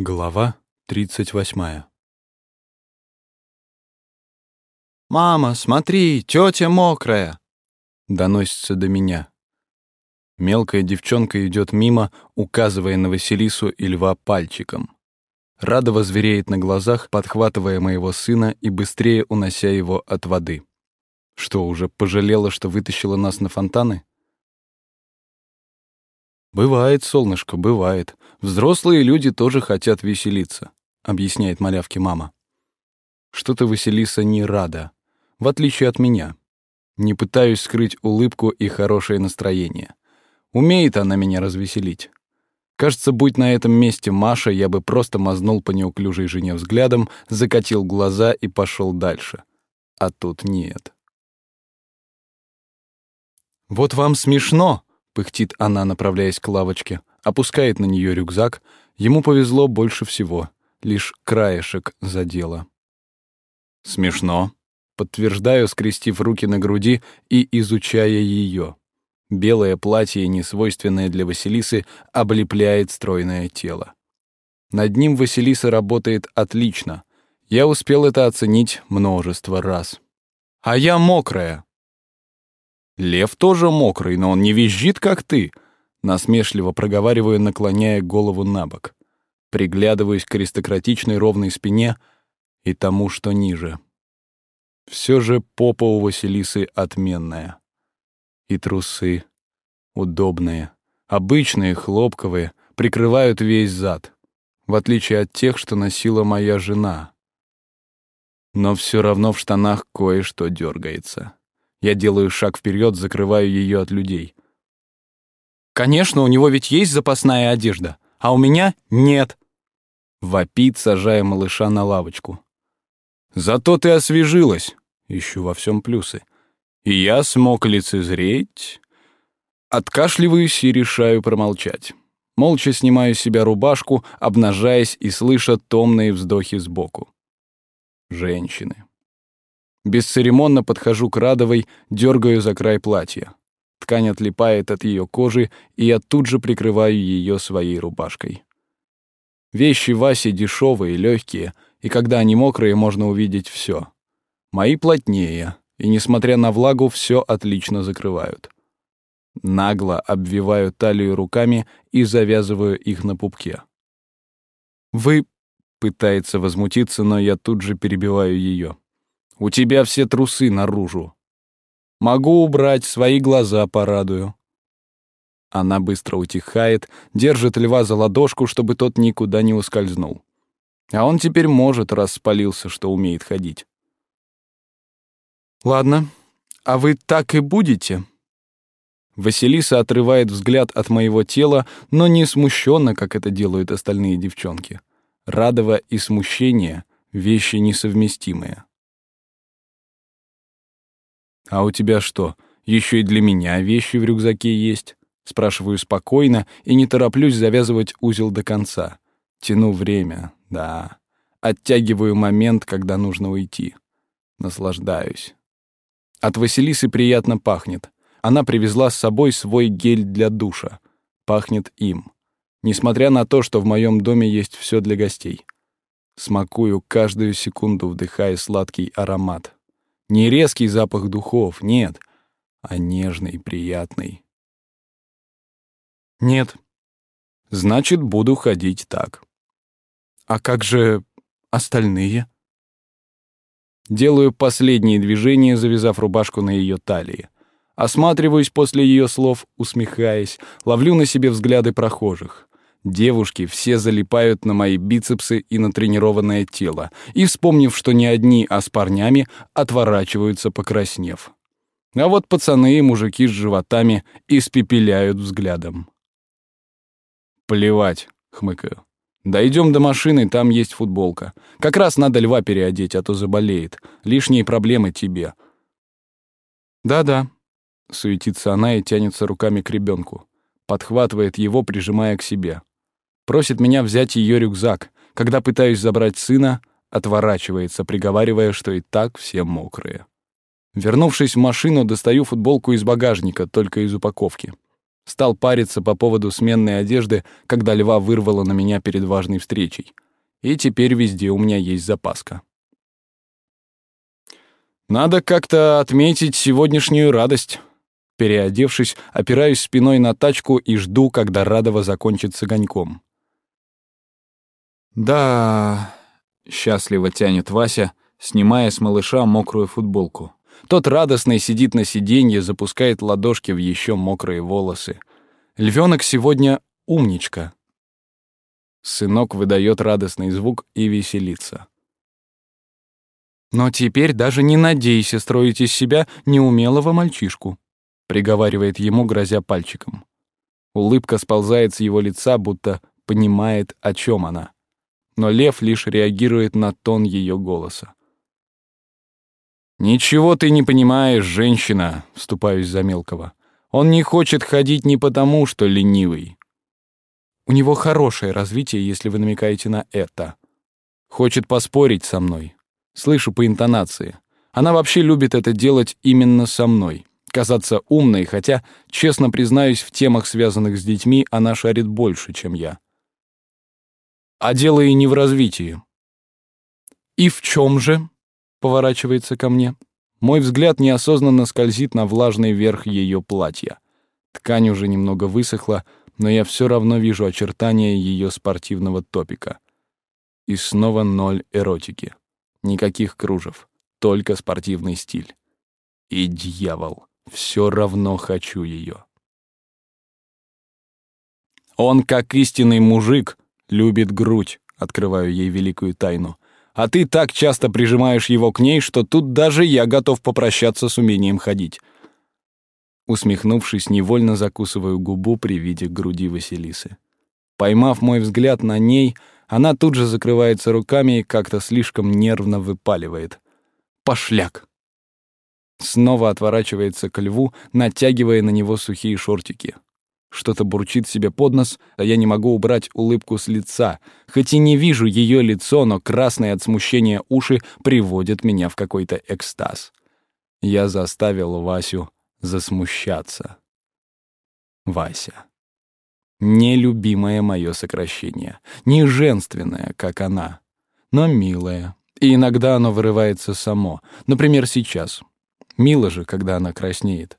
Глава 38 «Мама, смотри, тетя мокрая!» Доносится до меня. Мелкая девчонка идет мимо, указывая на Василису и льва пальчиком. Радова звереет на глазах, подхватывая моего сына и быстрее унося его от воды. Что, уже пожалела, что вытащила нас на фонтаны? «Бывает, солнышко, бывает. Взрослые люди тоже хотят веселиться», — объясняет малявке мама. Что-то Василиса не рада, в отличие от меня. Не пытаюсь скрыть улыбку и хорошее настроение. Умеет она меня развеселить. Кажется, будь на этом месте Маша, я бы просто мазнул по неуклюжей жене взглядом, закатил глаза и пошел дальше. А тут нет. «Вот вам смешно!» Пыхтит она, направляясь к лавочке, опускает на нее рюкзак. Ему повезло больше всего, лишь краешек задело. Смешно, подтверждаю, скрестив руки на груди и изучая ее. Белое платье, несвойственное для Василисы, облепляет стройное тело. Над ним Василиса работает отлично. Я успел это оценить множество раз. А я мокрая, Лев тоже мокрый, но он не визжит, как ты. Насмешливо проговариваю, наклоняя голову на бок. Приглядываюсь к аристократичной ровной спине и тому, что ниже. Все же попа у Василисы отменная. И трусы удобные, обычные, хлопковые, прикрывают весь зад, в отличие от тех, что носила моя жена. Но все равно в штанах кое-что дергается. Я делаю шаг вперед, закрываю ее от людей. «Конечно, у него ведь есть запасная одежда, а у меня нет!» Вопит, сажая малыша на лавочку. «Зато ты освежилась!» Ищу во всем плюсы. «И я смог лицезреть...» Откашливаюсь и решаю промолчать. Молча снимаю с себя рубашку, обнажаясь и слыша томные вздохи сбоку. Женщины. Бесцеремонно подхожу к Радовой, дергаю за край платья. Ткань отлипает от ее кожи, и я тут же прикрываю ее своей рубашкой. Вещи Васи дешевые, легкие, и когда они мокрые, можно увидеть все. Мои плотнее, и, несмотря на влагу, все отлично закрывают. Нагло обвиваю талию руками и завязываю их на пупке. «Вы...» — пытается возмутиться, но я тут же перебиваю ее. У тебя все трусы наружу. Могу убрать, свои глаза порадую. Она быстро утихает, держит льва за ладошку, чтобы тот никуда не ускользнул. А он теперь может, раз спалился, что умеет ходить. «Ладно, а вы так и будете?» Василиса отрывает взгляд от моего тела, но не смущенно, как это делают остальные девчонки. Радово и смущение — вещи несовместимые. «А у тебя что, еще и для меня вещи в рюкзаке есть?» Спрашиваю спокойно и не тороплюсь завязывать узел до конца. Тяну время, да. Оттягиваю момент, когда нужно уйти. Наслаждаюсь. От Василисы приятно пахнет. Она привезла с собой свой гель для душа. Пахнет им. Несмотря на то, что в моем доме есть все для гостей. Смакую каждую секунду, вдыхая сладкий аромат. Не резкий запах духов, нет, а нежный, приятный. Нет. Значит, буду ходить так. А как же остальные? Делаю последние движения, завязав рубашку на ее талии. Осматриваюсь после ее слов, усмехаясь, ловлю на себе взгляды прохожих. Девушки все залипают на мои бицепсы и на тренированное тело, и, вспомнив, что не одни, а с парнями, отворачиваются, покраснев. А вот пацаны и мужики с животами испепеляют взглядом. «Плевать», — хмыкаю. «Дойдем до машины, там есть футболка. Как раз надо льва переодеть, а то заболеет. Лишние проблемы тебе». «Да-да», — суетится она и тянется руками к ребенку. Подхватывает его, прижимая к себе. Просит меня взять ее рюкзак. Когда пытаюсь забрать сына, отворачивается, приговаривая, что и так все мокрые. Вернувшись в машину, достаю футболку из багажника, только из упаковки. Стал париться по поводу сменной одежды, когда льва вырвало на меня перед важной встречей. И теперь везде у меня есть запаска. Надо как-то отметить сегодняшнюю радость. Переодевшись, опираюсь спиной на тачку и жду, когда Радова закончит с огоньком. «Да...» — счастливо тянет Вася, снимая с малыша мокрую футболку. Тот радостный сидит на сиденье, запускает ладошки в еще мокрые волосы. Львенок сегодня умничка. Сынок выдает радостный звук и веселится. «Но теперь даже не надейся строить из себя неумелого мальчишку», приговаривает ему, грозя пальчиком. Улыбка сползает с его лица, будто понимает, о чем она но лев лишь реагирует на тон ее голоса. «Ничего ты не понимаешь, женщина», — вступаюсь за мелкого. «Он не хочет ходить не потому, что ленивый. У него хорошее развитие, если вы намекаете на это. Хочет поспорить со мной. Слышу по интонации. Она вообще любит это делать именно со мной. Казаться умной, хотя, честно признаюсь, в темах, связанных с детьми, она шарит больше, чем я. А дело и не в развитии. «И в чем же?» — поворачивается ко мне. Мой взгляд неосознанно скользит на влажный верх ее платья. Ткань уже немного высохла, но я все равно вижу очертания ее спортивного топика. И снова ноль эротики. Никаких кружев, только спортивный стиль. И дьявол, все равно хочу ее. Он, как истинный мужик, Любит грудь, открываю ей великую тайну. А ты так часто прижимаешь его к ней, что тут даже я готов попрощаться с умением ходить. Усмехнувшись, невольно закусываю губу при виде груди Василисы. Поймав мой взгляд на ней, она тут же закрывается руками и как-то слишком нервно выпаливает. «Пошляк!» Снова отворачивается к льву, натягивая на него сухие шортики. Что-то бурчит себе под нос, а я не могу убрать улыбку с лица. Хоть и не вижу ее лицо, но красные от смущения уши приводят меня в какой-то экстаз. Я заставил Васю засмущаться. Вася. Нелюбимое мое сокращение. Не женственное, как она, но милое. И иногда оно вырывается само. Например, сейчас. Мило же, когда она краснеет.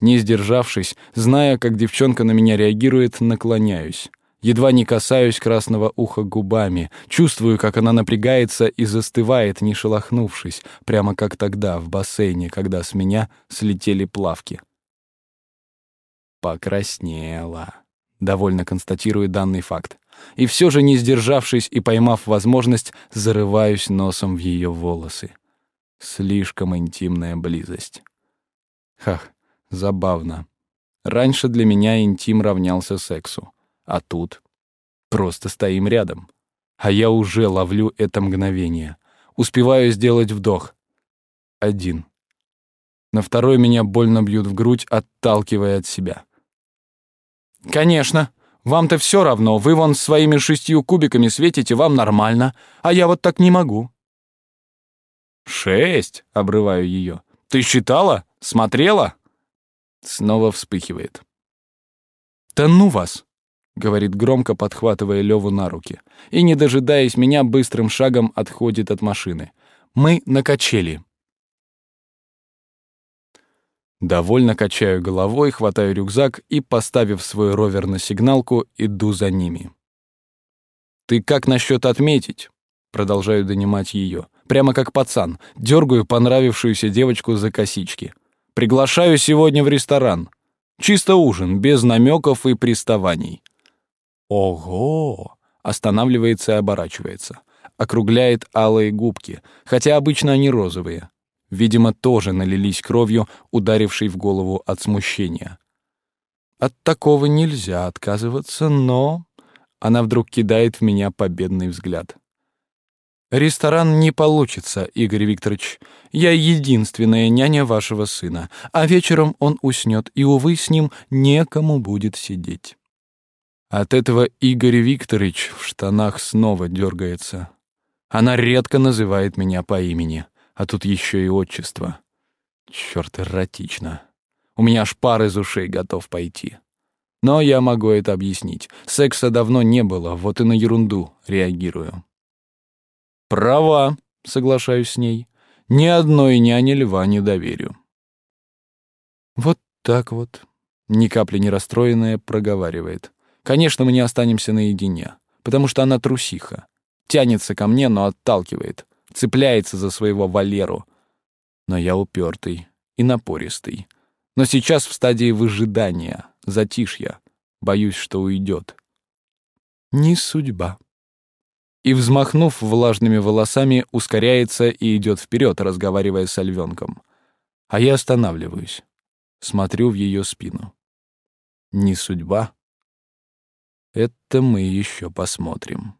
Не сдержавшись, зная, как девчонка на меня реагирует, наклоняюсь. Едва не касаюсь красного уха губами, чувствую, как она напрягается и застывает, не шелохнувшись, прямо как тогда в бассейне, когда с меня слетели плавки. Покраснела. Довольно констатирую данный факт. И все же, не сдержавшись и поймав возможность, зарываюсь носом в ее волосы. Слишком интимная близость. Хах, Забавно. Раньше для меня интим равнялся сексу, а тут просто стоим рядом. А я уже ловлю это мгновение. Успеваю сделать вдох. Один. На второй меня больно бьют в грудь, отталкивая от себя. «Конечно. Вам-то все равно. Вы вон своими шестью кубиками светите, вам нормально. А я вот так не могу». «Шесть?» — обрываю ее. «Ты считала? Смотрела?» Снова вспыхивает. «Да ну вас!» — говорит громко, подхватывая Леву на руки. И, не дожидаясь меня, быстрым шагом отходит от машины. «Мы на качели». Довольно качаю головой, хватаю рюкзак и, поставив свой ровер на сигналку, иду за ними. «Ты как насчет отметить?» Продолжаю донимать ее. Прямо как пацан. Дергаю понравившуюся девочку за косички. Приглашаю сегодня в ресторан. Чисто ужин, без намеков и приставаний. Ого! Останавливается и оборачивается. Округляет алые губки, хотя обычно они розовые. Видимо, тоже налились кровью, ударившей в голову от смущения. От такого нельзя отказываться, но... Она вдруг кидает в меня победный взгляд. «Ресторан не получится, Игорь Викторович. Я единственная няня вашего сына, а вечером он уснет, и, увы, с ним некому будет сидеть». От этого Игорь Викторович в штанах снова дергается. Она редко называет меня по имени, а тут еще и отчество. Черт, эротично. У меня аж пар из ушей готов пойти. Но я могу это объяснить. Секса давно не было, вот и на ерунду реагирую. «Права», — соглашаюсь с ней. «Ни одной няне льва не доверю». Вот так вот, ни капли не расстроенная, проговаривает. «Конечно, мы не останемся наедине, потому что она трусиха. Тянется ко мне, но отталкивает, цепляется за своего Валеру. Но я упертый и напористый. Но сейчас в стадии выжидания, затишья. Боюсь, что уйдет. Не судьба. И, взмахнув влажными волосами, ускоряется и идет вперед, разговаривая с львенком. А я останавливаюсь. Смотрю в ее спину. Не судьба. Это мы еще посмотрим.